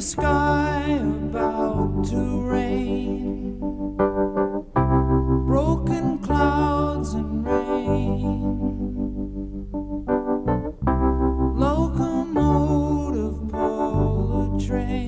sky about to rain. Broken clouds and rain. Locomotive pull a train.